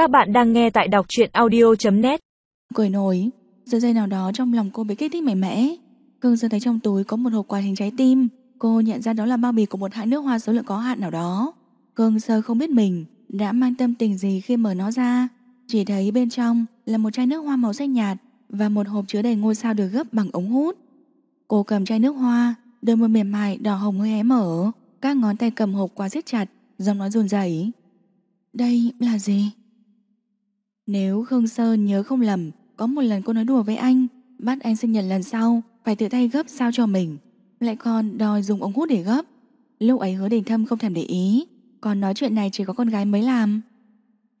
Các bạn đang nghe tại đọc truyện audio.net Cười nổi. Giờ giây nào đó trong lòng cô bị kích thích mạnh mẽ. Khương Sơn thấy trong túi có một hộp quà hình trái tim. Cô nhận ra đó là bao bì của một hãng nước hoa số lượng có hạn nào đó. Khương Sơ không biết mình đã mang tâm tình gì khi mở nó ra. Chỉ thấy bên trong là một chai nước hoa màu xanh nhạt Và một hộp chứa đầy ngôi sao được gấp bằng ống hút. Cô cầm chai nước hoa, Đôi môi mềm mại, đỏ hồng hơi hé mở. Các ngón tay cầm hộp quá siết chặt, Giọng nói run rẩy. Đây là gì? Nếu Khương Sơn nhớ không lầm, Có một lần cô nói đùa với anh, Bắt anh sinh nhật lần sau, Phải tự tay gấp sao cho mình. Lại còn đòi dùng ống hút để gấp. Lúc ấy hứa đình thâm không thèm để ý, Còn nói chuyện này chỉ có con gái mới làm.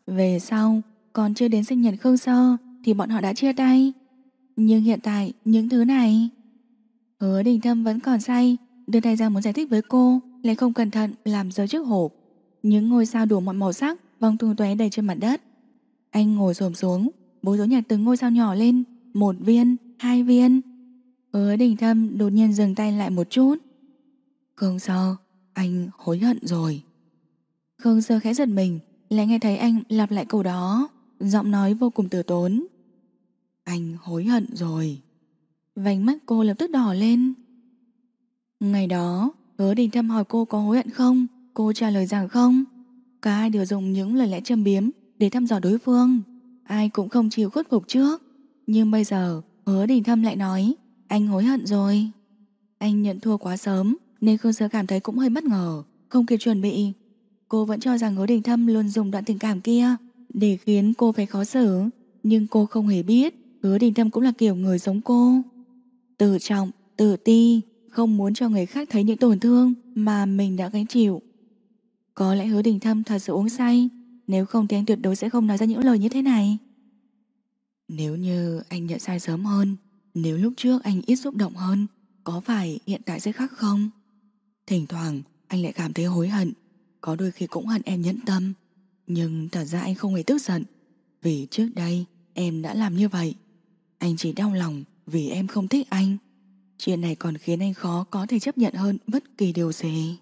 Về sau, Còn chưa đến sinh nhật Khương Sơ, Thì bọn họ đã chia tay. Nhưng hiện tại, những thứ này, Hứa đình thâm vẫn còn say, Đưa tay ra muốn giải thích với cô, Lại không cẩn thận làm rơi chiếc hộp. Những ngôi sao đủ mọi màu sắc, Vòng tung tóe đầy trên mặt đất. Anh ngồi xổm xuống Bố dối nhặt từng ngôi sao nhỏ lên Một viên, hai viên. Hứa đình thâm đột nhiên dừng tay lại một chút. Khương Sơ Anh hối hận rồi. Khương Sơ khẽ giật mình Lại nghe thấy anh lặp lại câu đó Giọng nói vô cùng từ tốn. Anh hối hận rồi. Vành mắt cô lập tức đỏ lên. Ngày đó Hứa đình thâm hỏi cô có hối hận không? Cô trả lời rằng không. Cả hai đều dùng những lời lẽ châm biếm. Để thăm dò đối phương. Ai cũng không chịu khuất phục trước. Nhưng bây giờ hứa đình thâm lại nói Anh hối hận rồi. Anh nhận thua quá sớm Nên Khương Sơ cảm thấy cũng hơi bất ngờ Không kịp chuẩn bị. Cô vẫn cho rằng hứa đình thâm luôn dùng đoạn tình cảm kia Để khiến cô phải khó xử. Nhưng cô không hề biết Hứa đình thâm cũng là kiểu người giống cô. Tự trọng, tự ti Không muốn cho người khác thấy những tổn thương Mà mình đã gánh chịu. Có lẽ hứa đình thâm thật sự uống say nếu không thì anh tuyệt đối sẽ không nói ra những lời như thế này. Nếu như anh nhận sai sớm hơn, Nếu lúc trước anh ít xúc động hơn, Có phải hiện tại sẽ khác không? Thỉnh thoảng, anh lại cảm thấy hối hận. Có đôi khi cũng hận em nhẫn tâm. Nhưng thật ra anh không hề tức giận. Vì trước đây, em đã làm như vậy. Anh chỉ đau lòng vì em không thích anh. Chuyện này còn khiến anh khó có thể chấp nhận hơn bất kỳ điều gì.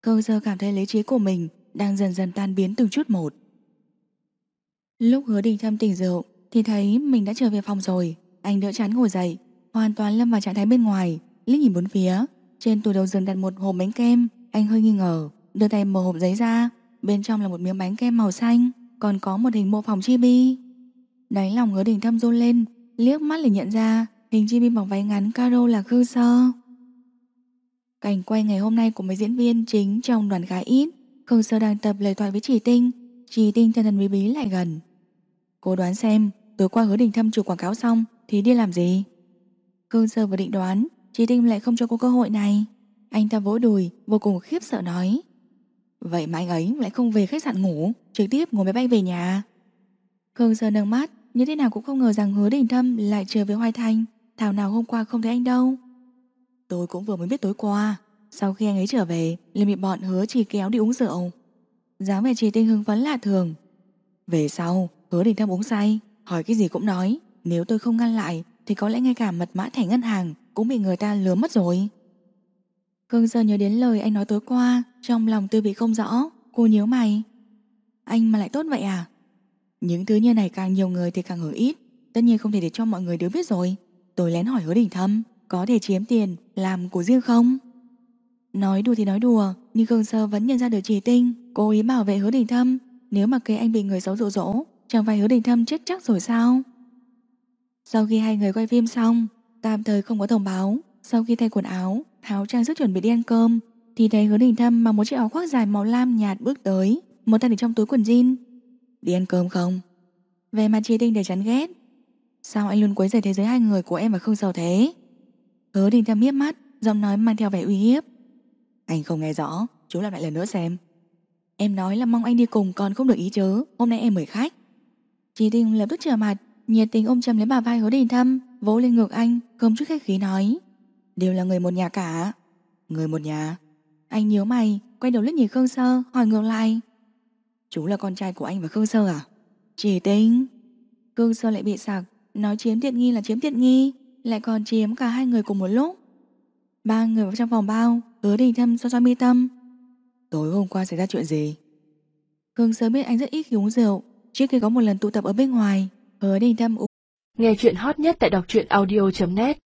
Câu giờ cảm thấy lý trí của mình đang dần dần tan biến từng chút một. Lúc hứa đình thâm tỉnh rượu thì thấy mình đã trở về phòng rồi. Anh đỡ chán ngồi dậy, hoàn toàn lâm vào trạng thái bên ngoài, liếc nhìn bốn phía. Trên tủ đầu giường đặt một hộp bánh kem, anh hơi nghi ngờ, đưa tay mở hộp giấy ra. Bên trong là một miếng bánh kem màu xanh, còn có một hình mô phỏng chibi. Đáy lòng hứa đình thâm run lên, liếc mắt liền nhận ra hình chibi bằng váy ngắn caro là Khư Sơ. Cảnh quay ngày hôm nay của mấy diễn viên chính trong đoàn khá ít. Khương Sơ đang tập lời thoại với Chỉ Tinh. Chỉ Tinh thân thần bí bí lại gần. Cô đoán xem, tối qua hứa đình thăm chụp quảng cáo xong thì đi làm gì? Khương Sơ vừa định đoán, Chỉ Tinh lại không cho cô cơ hội này. Anh ta vỗ đùi, vô cùng khiếp sợ nói. Vậy mà anh ấy lại không về khách sạn ngủ, trực tiếp ngồi máy bay về nhà. Khương Sơ nâng mắt, như thế nào cũng không ngờ rằng hứa đình thâm lại trở về Hoài Thành Thảo nào hôm qua không thấy anh đâu Tôi cũng vừa mới biết tối qua sau khi anh ấy trở về, liền bị bọn hứa chỉ kéo đi uống rượu. Dáng vẻ chỉ tinh hưng phấn lạ thường. Về sau, hứa đình thâm uống say, Hỏi cái gì cũng nói. Nếu tôi không ngăn lại, Thì có lẽ ngay cả mật mã thẻ ngân hàng Cũng bị người ta lừa mất rồi. Khương Sơn nhớ đến lời anh nói tối qua, Trong lòng tư vị không rõ, Cô nhớ mày. Anh mà lại tốt vậy à? Những thứ như này càng nhiều người thì càng hưởng ít. Tất nhiên không thể để cho mọi người đều biết rồi. Tôi lén hỏi hứa đỉnh thâm Có thể chiếm tiền làm của riêng không? Nói đùa thì nói đùa, Nhưng Khương Sơ vẫn nhận ra được chỉ tinh Cố ý bảo vệ hứa đình thâm. Nếu mà kê anh bị người xấu dụ dỗ, Chẳng phải hứa đình thâm chết chắc rồi sao? Sau khi hai người quay phim xong, Tạm thời không có thông báo. Sau khi thay quần áo, Tháo trang sức chuẩn bị đi ăn cơm, Thì thấy hứa đình thâm mặc một chiếc áo khoác dài màu lam nhạt bước tới, Một tay để trong túi quần jean. Đi ăn cơm không? Về mặt chỉ tinh để chán ghét. Sao anh luôn quấy rầy thế giới hai người của em và Khương Sầu thế? Hứa đình thâm hiếp mắt, Giọng nói mang theo vẻ uy hiếp. Anh không nghe rõ, Chú làm lại lần nữa xem. Em nói là mong anh đi cùng còn không được ý chớ. Hôm nay em mời khách. Chị tình lập tức trở mặt, Nhiệt tình ôm chầm lấy bà vai hứa đình thâm, Vỗ lên ngực anh, Không chút khách khí nói. Đều là người một nhà cả. Người một nhà. Anh nhớ mày, Quay đầu lướt nhìn Khương Sơ, Hỏi ngược lại. Chú là con trai của anh và Khương Sơ à? Chỉ tình. Khương Sơ lại bị sặc, Nói chiếm tiện nghi là chiếm tiện nghi, Lại còn chiếm cả hai người cùng một lúc. Ba người vào trong phòng bao Hứa đình thâm so so mi tâm Tối hôm qua xảy ra chuyện gì? Hương sớm biết anh rất ít khi uống rượu, Trước khi có một lần tụ tập ở bên ngoài Hứa đình thâm uống Nghe chuyện hot nhất tại đọc truyện audio.net